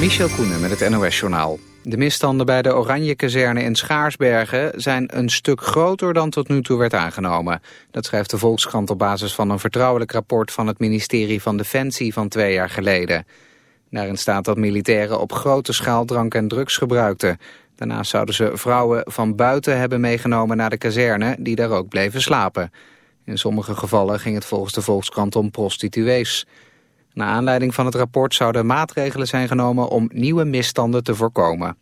Michel Koenen met het NOS-journaal. De misstanden bij de Oranje-kazerne in Schaarsbergen zijn een stuk groter dan tot nu toe werd aangenomen. Dat schrijft de Volkskrant op basis van een vertrouwelijk rapport van het ministerie van Defensie van twee jaar geleden. Daarin staat dat militairen op grote schaal drank en drugs gebruikten. Daarnaast zouden ze vrouwen van buiten hebben meegenomen naar de kazerne die daar ook bleven slapen. In sommige gevallen ging het volgens de Volkskrant om prostituees. Na aanleiding van het rapport zouden maatregelen zijn genomen om nieuwe misstanden te voorkomen.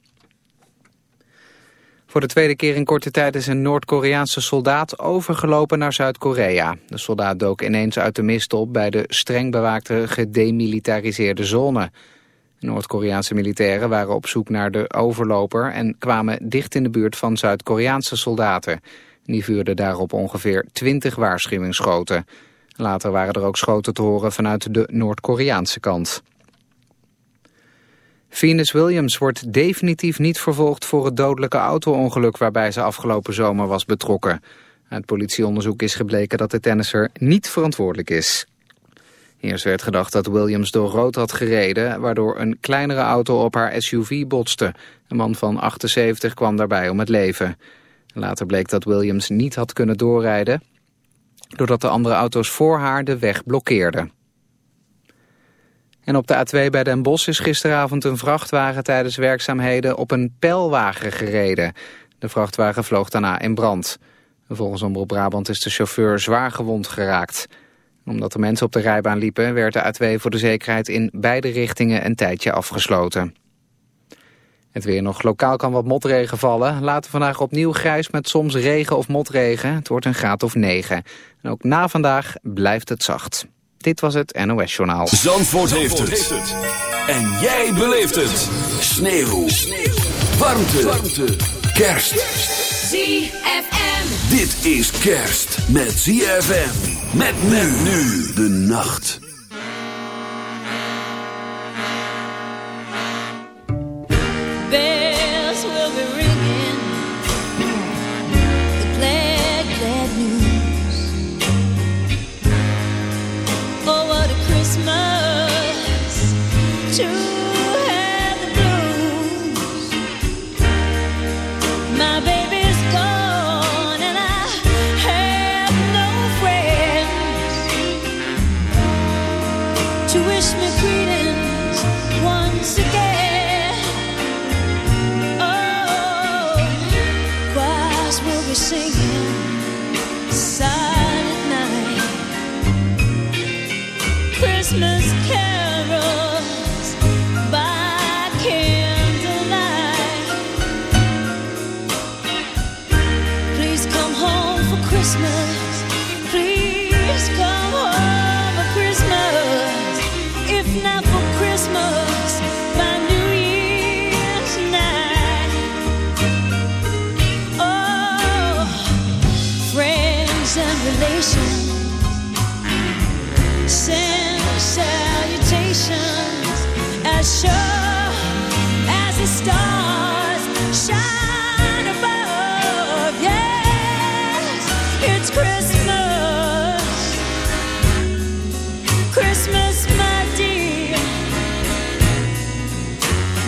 Voor de tweede keer in korte tijd is een Noord-Koreaanse soldaat overgelopen naar Zuid-Korea. De soldaat dook ineens uit de mist op bij de streng bewaakte gedemilitariseerde zone. Noord-Koreaanse militairen waren op zoek naar de overloper en kwamen dicht in de buurt van Zuid-Koreaanse soldaten. Die vuurden daarop ongeveer 20 waarschuwingsschoten. Later waren er ook schoten te horen vanuit de Noord-Koreaanse kant. Venus Williams wordt definitief niet vervolgd voor het dodelijke auto-ongeluk waarbij ze afgelopen zomer was betrokken. Uit politieonderzoek is gebleken dat de tennisser niet verantwoordelijk is. Eerst werd gedacht dat Williams door rood had gereden, waardoor een kleinere auto op haar SUV botste. Een man van 78 kwam daarbij om het leven. Later bleek dat Williams niet had kunnen doorrijden doordat de andere auto's voor haar de weg blokkeerden. En op de A2 bij Den Bosch is gisteravond een vrachtwagen tijdens werkzaamheden op een pijlwagen gereden. De vrachtwagen vloog daarna in brand. Volgens Omroep Brabant is de chauffeur zwaar gewond geraakt. Omdat de mensen op de rijbaan liepen werd de A2 voor de zekerheid in beide richtingen een tijdje afgesloten. Het weer nog lokaal kan wat motregen vallen. Later vandaag opnieuw grijs met soms regen of motregen. Het wordt een graad of 9. En ook na vandaag blijft het zacht. Dit was het NOS Journaal. Zandvoort, heeft, het. En jij beleeft het. Sneeuw. Sneeuw. Warmte. Warmte. Kerst. ZFM. Dit is kerst met ZFM. Met men nu de nacht. bells will be ringing. The glad, glad news. Oh, what a Christmas! True.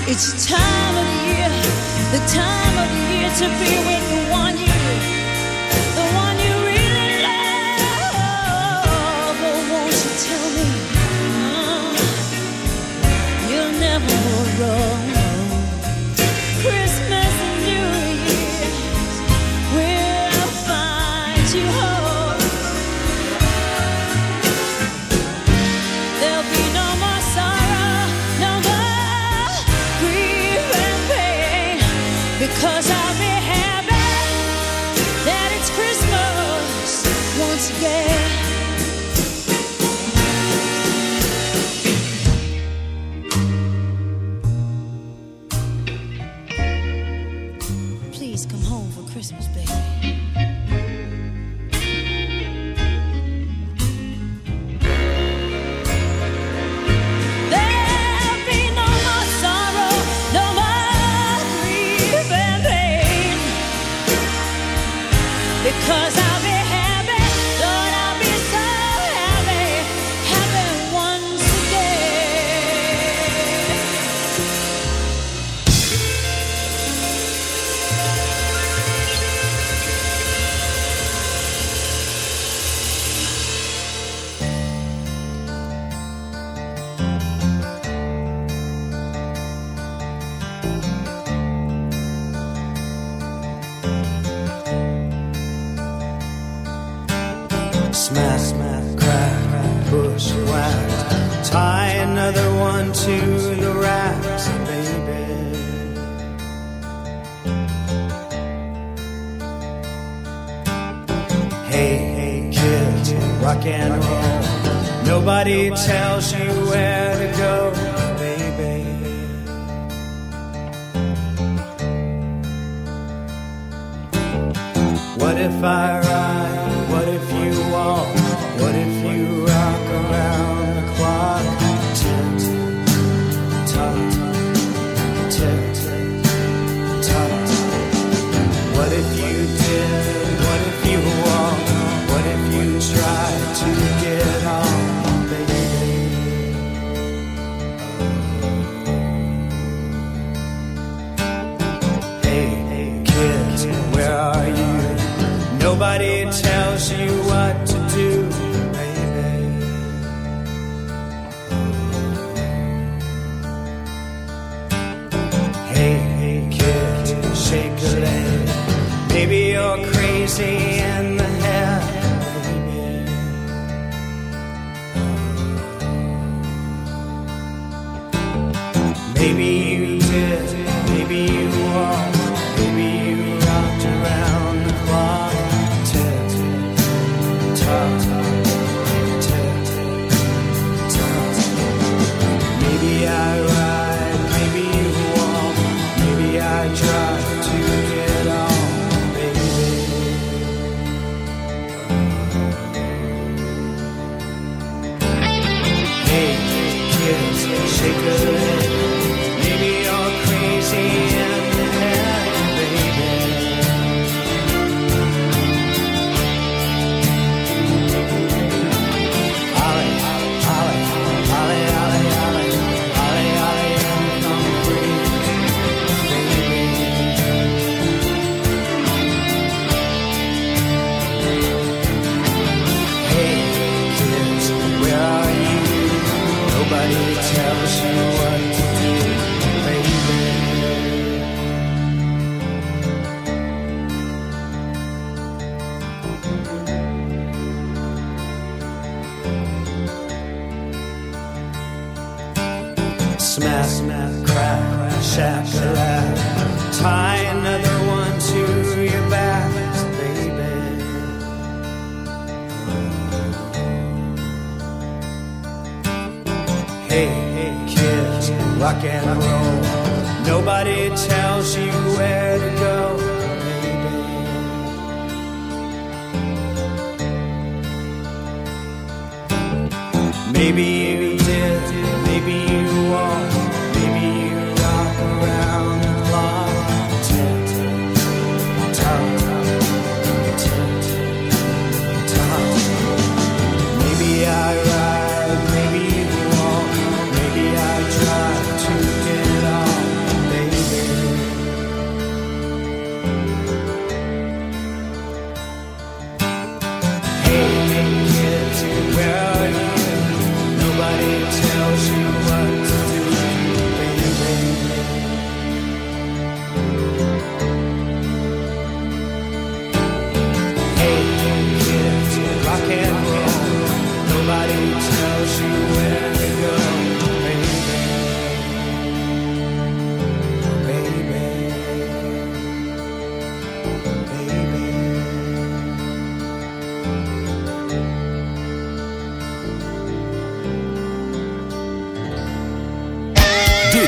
It's the time of the year, the time of the year to be with the one you, the one you really love. Oh, won't you tell me oh, you'll never go wrong? Hey, hey, kids, rock and roll. Nobody tells you where to go, baby. What if I ride? What if you walk? What if you see.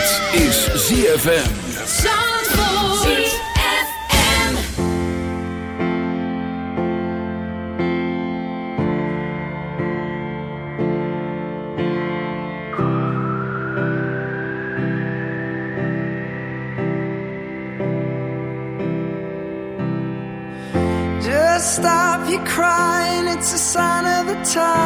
Dit is ZFM. ZFM. Just stop your crying, it's a sign of the time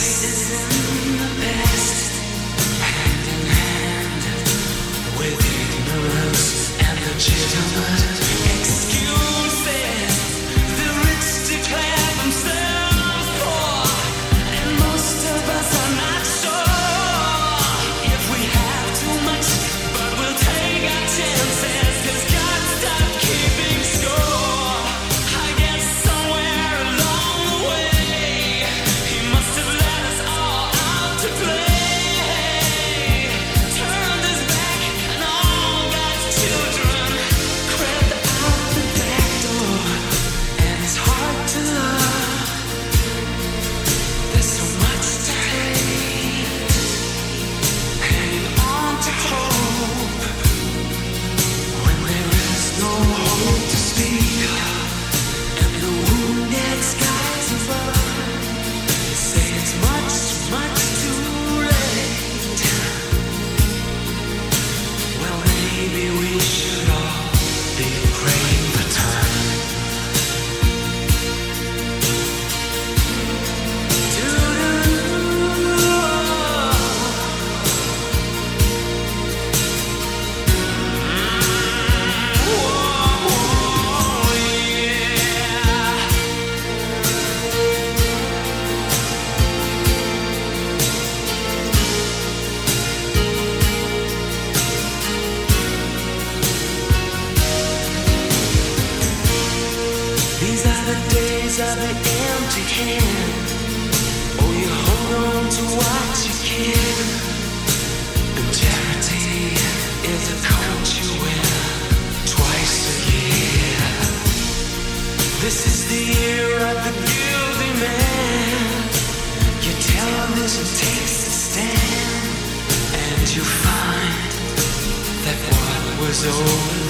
Whose was over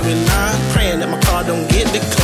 when I'm praying that my car don't get declared.